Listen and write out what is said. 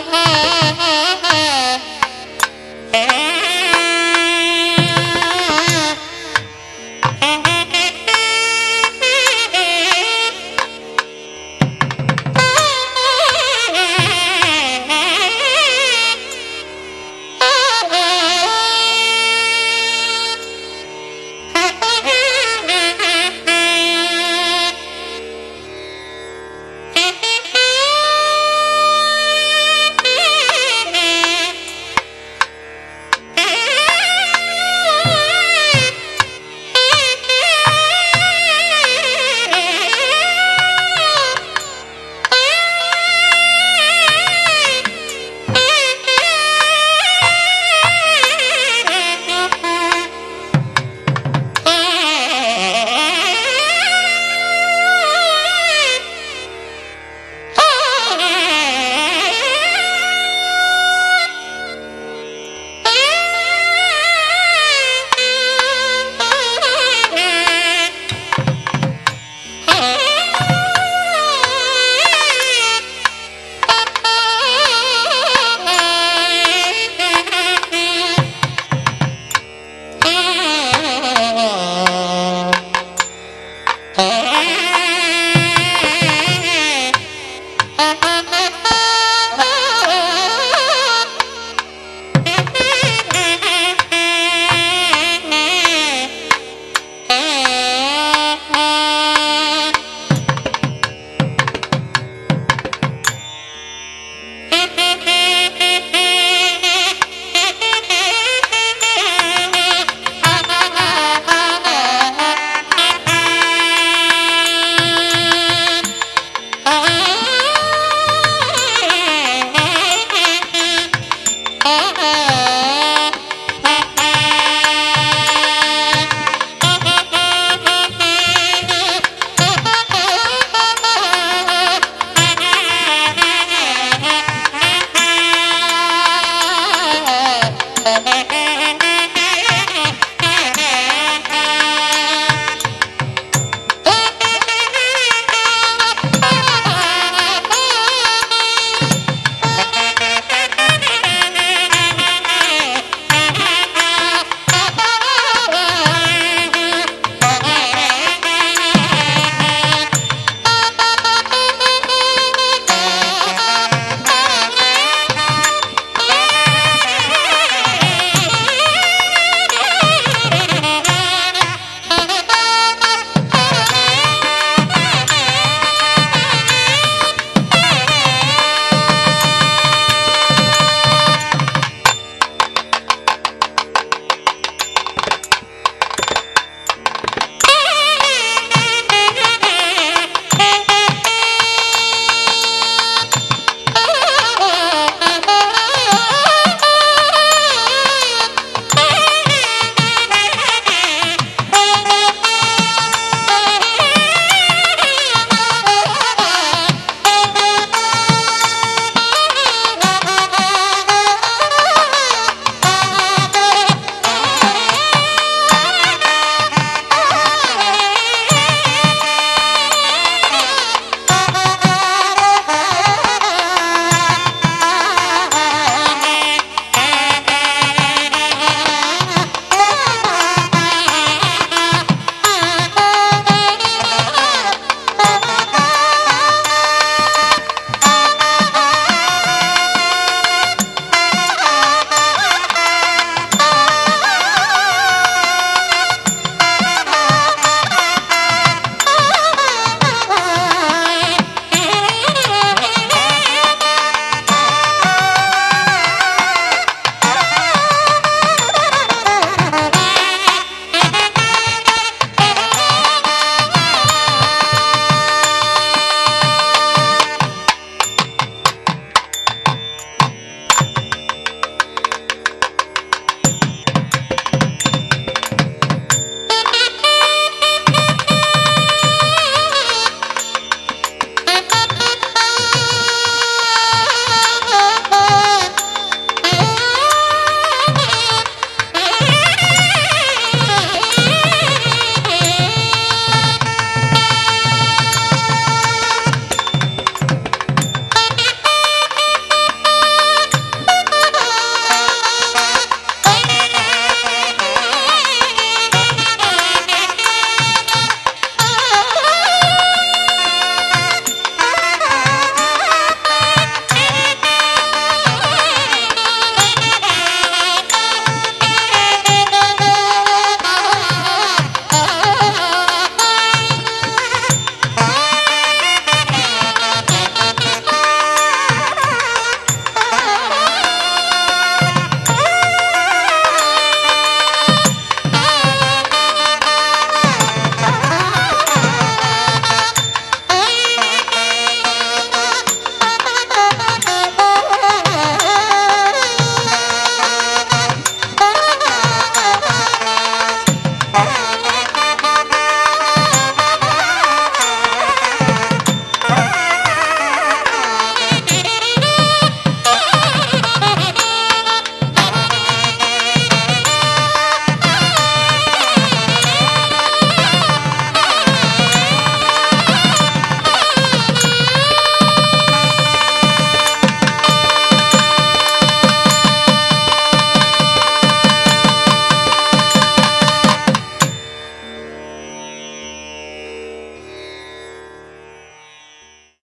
Bye. Ha ha ha!